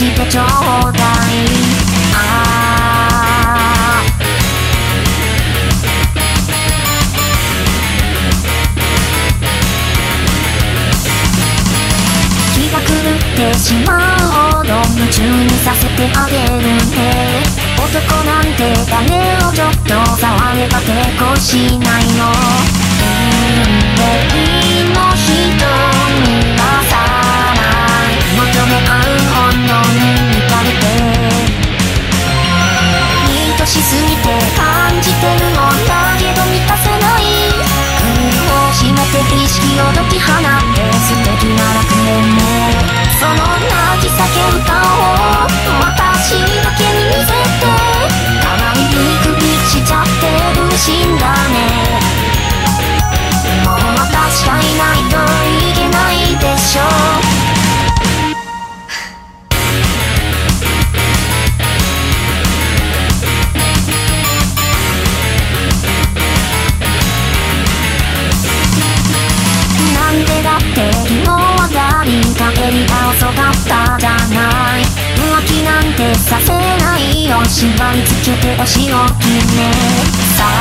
してちょうだいあ日が狂ってしまうほど夢中にさせてあげるね。男なんてダメをちょっと触れば抵抗しないの。縛りつけてお仕置きね。